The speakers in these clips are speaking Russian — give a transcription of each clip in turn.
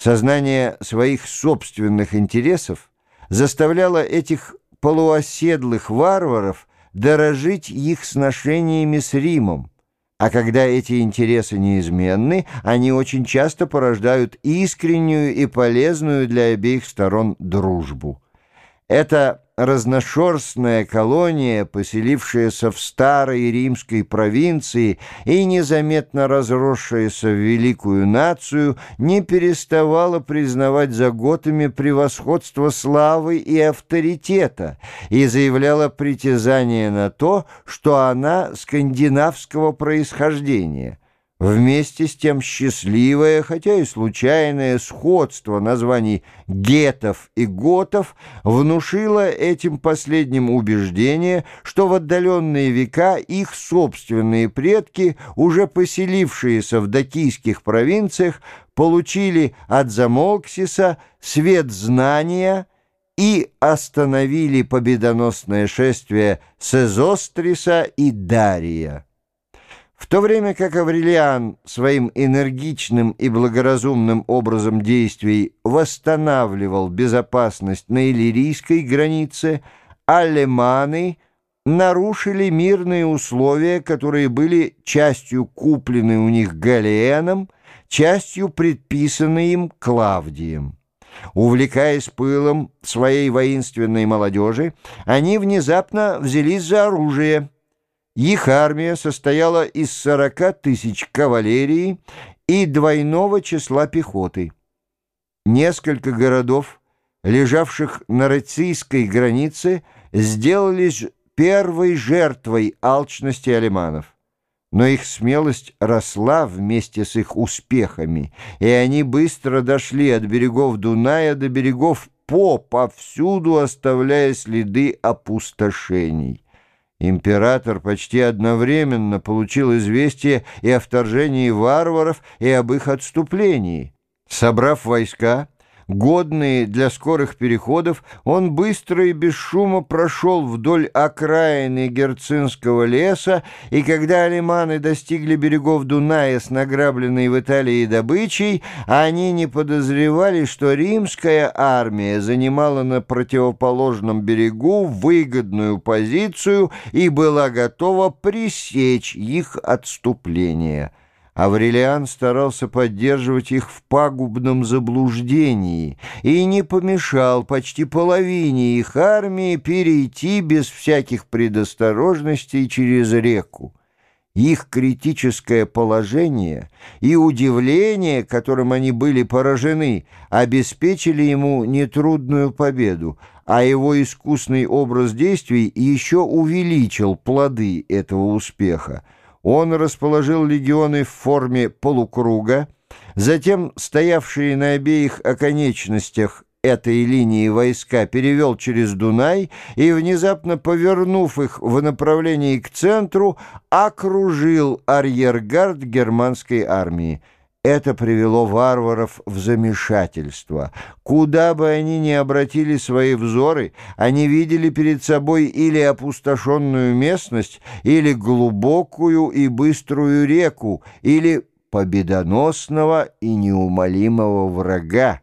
Сознание своих собственных интересов заставляло этих полуоседлых варваров дорожить их сношениями с Римом, а когда эти интересы неизменны, они очень часто порождают искреннюю и полезную для обеих сторон дружбу. Это разношерстная колония, поселившаяся в старой римской провинции и незаметно разросшаяся в великую нацию, не переставала признавать за готами превосходство славы и авторитета и заявляла притязание на то, что она скандинавского происхождения. Вместе с тем счастливое, хотя и случайное сходство названий гетов и готов внушило этим последним убеждение, что в отдаленные века их собственные предки, уже поселившиеся в дакийских провинциях, получили от Замолксиса свет знания и остановили победоносное шествие Сезостриса и Дария. В то время как Аврелиан своим энергичным и благоразумным образом действий восстанавливал безопасность на иллирийской границе, алеманы нарушили мирные условия, которые были частью куплены у них Галиеном, частью предписаны им Клавдием. Увлекаясь пылом своей воинственной молодежи, они внезапно взялись за оружие – их армия состояла из 40 тысяч кавалерии и двойного числа пехоты. Несколько городов, лежавших на Рацийской границе, сделались первой жертвой алчности алиманов. Но их смелость росла вместе с их успехами, и они быстро дошли от берегов Дуная до берегов По, повсюду оставляя следы опустошений. Император почти одновременно получил известие и о вторжении варваров, и об их отступлении. Собрав войска, годные для скорых переходов, он быстро и без шума прошел вдоль окраины Герцинского леса, и когда алиманы достигли берегов Дуная с награбленной в Италии добычей, они не подозревали, что римская армия занимала на противоположном берегу выгодную позицию и была готова пресечь их отступление. Аврелиан старался поддерживать их в пагубном заблуждении и не помешал почти половине их армии перейти без всяких предосторожностей через реку. Их критическое положение и удивление, которым они были поражены, обеспечили ему нетрудную победу, а его искусный образ действий еще увеличил плоды этого успеха он расположил легионы в форме полукруга, затем стоявшие на обеих оконечностях этой линии войска перевел через Дунай и, внезапно повернув их в направлении к центру, окружил арьергард германской армии. Это привело варваров в замешательство. Куда бы они ни обратили свои взоры, они видели перед собой или опустошенную местность, или глубокую и быструю реку, или победоносного и неумолимого врага.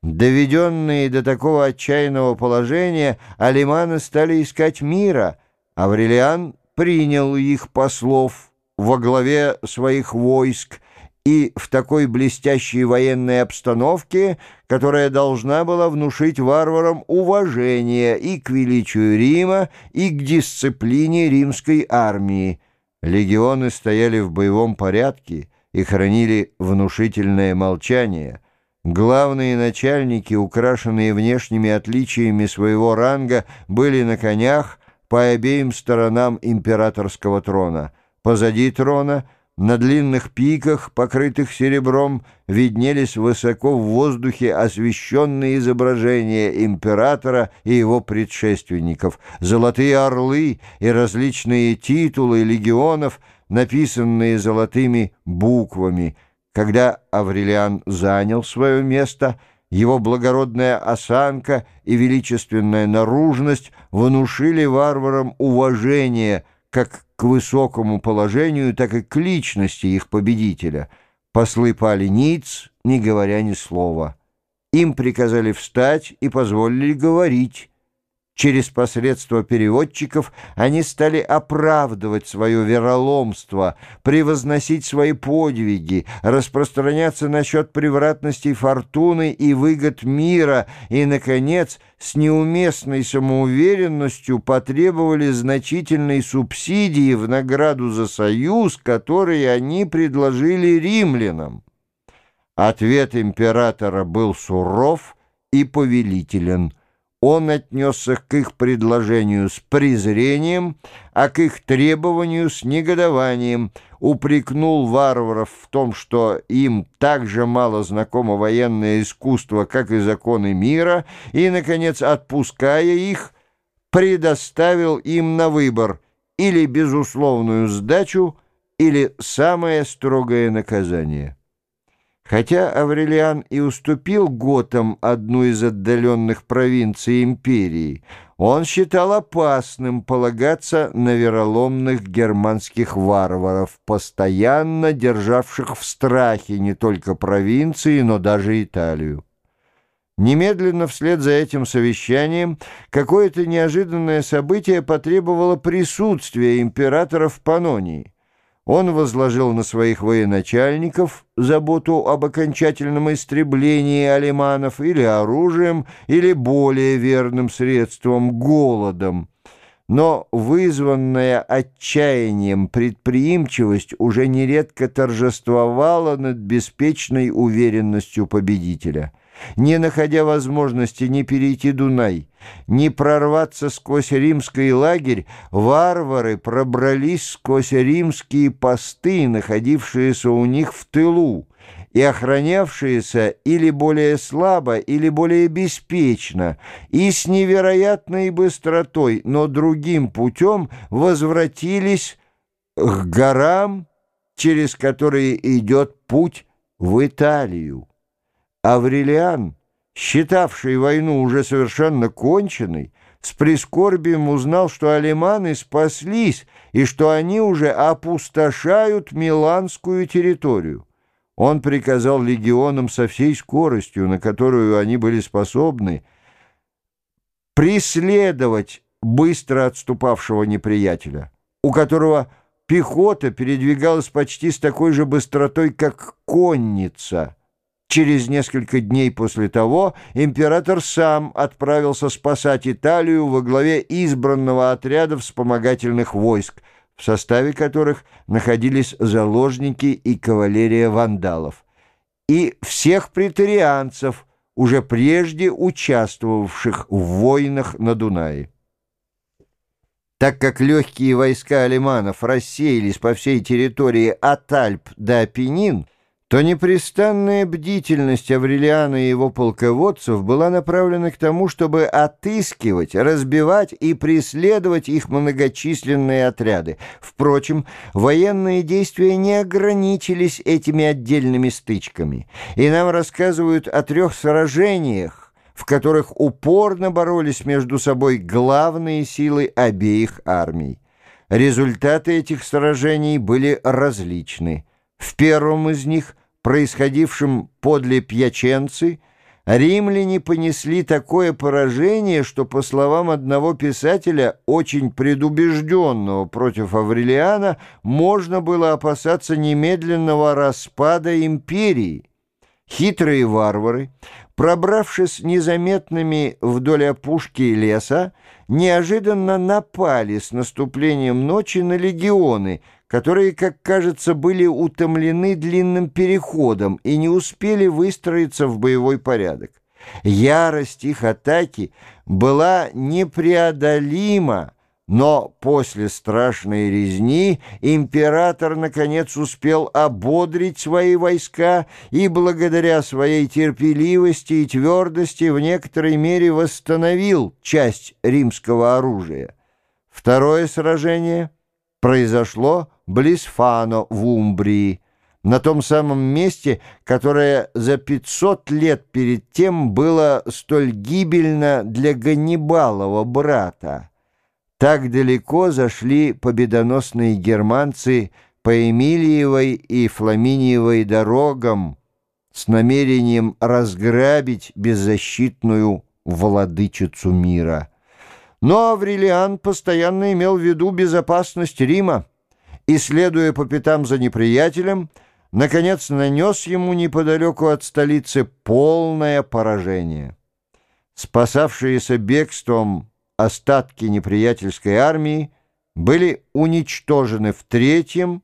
Доведенные до такого отчаянного положения, алиманы стали искать мира. Аврелиан принял их послов во главе своих войск, и в такой блестящей военной обстановке, которая должна была внушить варварам уважение и к величию Рима, и к дисциплине римской армии. Легионы стояли в боевом порядке и хранили внушительное молчание. Главные начальники, украшенные внешними отличиями своего ранга, были на конях по обеим сторонам императорского трона. Позади трона — на длинных пиках, покрытых серебром, виднелись высоко в воздухе освещенные изображения императора и его предшественников, золотые орлы и различные титулы легионов, написанные золотыми буквами. Когда Аврелиан занял свое место, его благородная осанка и величественная наружность внушили варварам уважение – как к высокому положению, так и к личности их победителя. Послы пали ниц, не говоря ни слова. Им приказали встать и позволили говорить. Через посредство переводчиков они стали оправдывать свое вероломство, превозносить свои подвиги, распространяться насчет превратностей фортуны и выгод мира и, наконец, с неуместной самоуверенностью потребовали значительной субсидии в награду за союз, который они предложили римлянам. Ответ императора был суров и повелителен – он отнесся к их предложению с презрением, а к их требованию с негодованием, упрекнул варваров в том, что им так же мало знакомо военное искусство, как и законы мира, и, наконец, отпуская их, предоставил им на выбор или безусловную сдачу, или самое строгое наказание. Хотя Аврелиан и уступил готам одну из отдаленных провинций империи, он считал опасным полагаться на вероломных германских варваров, постоянно державших в страхе не только провинции, но даже Италию. Немедленно вслед за этим совещанием какое-то неожиданное событие потребовало присутствия императора в Панонии он возложил на своих военачальников заботу об окончательном истреблении алиманов или оружием, или более верным средством — голодом. Но вызванная отчаянием предприимчивость уже нередко торжествовала над беспечной уверенностью победителя — не находя возможности ни перейти Дунай, ни прорваться сквозь римский лагерь, варвары пробрались сквозь римские посты, находившиеся у них в тылу, и охранявшиеся или более слабо, или более беспечно, и с невероятной быстротой, но другим путем возвратились к горам, через которые идет путь в Италию. Аврелиан, считавший войну уже совершенно конченной, с прискорбием узнал, что алеманы спаслись и что они уже опустошают миланскую территорию. Он приказал легионам со всей скоростью, на которую они были способны, преследовать быстро отступавшего неприятеля, у которого пехота передвигалась почти с такой же быстротой, как конница — Через несколько дней после того император сам отправился спасать Италию во главе избранного отряда вспомогательных войск, в составе которых находились заложники и кавалерия вандалов, и всех претарианцев, уже прежде участвовавших в войнах на Дунае. Так как легкие войска алиманов рассеялись по всей территории от Альп до Апеннин, то непрестанная бдительность Аврелиана и его полководцев была направлена к тому, чтобы отыскивать, разбивать и преследовать их многочисленные отряды. Впрочем, военные действия не ограничились этими отдельными стычками, и нам рассказывают о трех сражениях, в которых упорно боролись между собой главные силы обеих армий. Результаты этих сражений были различны. В первом из них происходившем подле Пьяченцы, римляне понесли такое поражение, что, по словам одного писателя, очень предубежденного против Аврелиана, можно было опасаться немедленного распада империи. Хитрые варвары, пробравшись незаметными вдоль опушки леса, неожиданно напали с наступлением ночи на легионы, которые, как кажется, были утомлены длинным переходом и не успели выстроиться в боевой порядок. Ярость их атаки была непреодолима, но после страшной резни император, наконец, успел ободрить свои войска и, благодаря своей терпеливости и твердости, в некоторой мере восстановил часть римского оружия. Второе сражение произошло близ Фано в Умбрии, на том самом месте, которое за 500 лет перед тем было столь гибельно для Ганнибалова брата. Так далеко зашли победоносные германцы по Эмилиевой и Фламиниевой дорогам, с намерением разграбить беззащитную владычицу мира. Но Аврелиан постоянно имел в виду безопасность Рима и, следуя по пятам за неприятелем, наконец нанес ему неподалеку от столицы полное поражение. Спасавшиеся бегством остатки неприятельской армии были уничтожены в третьем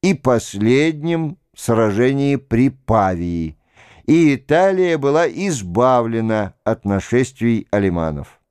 и последнем сражении при Павии, и Италия была избавлена от нашествий алиманов.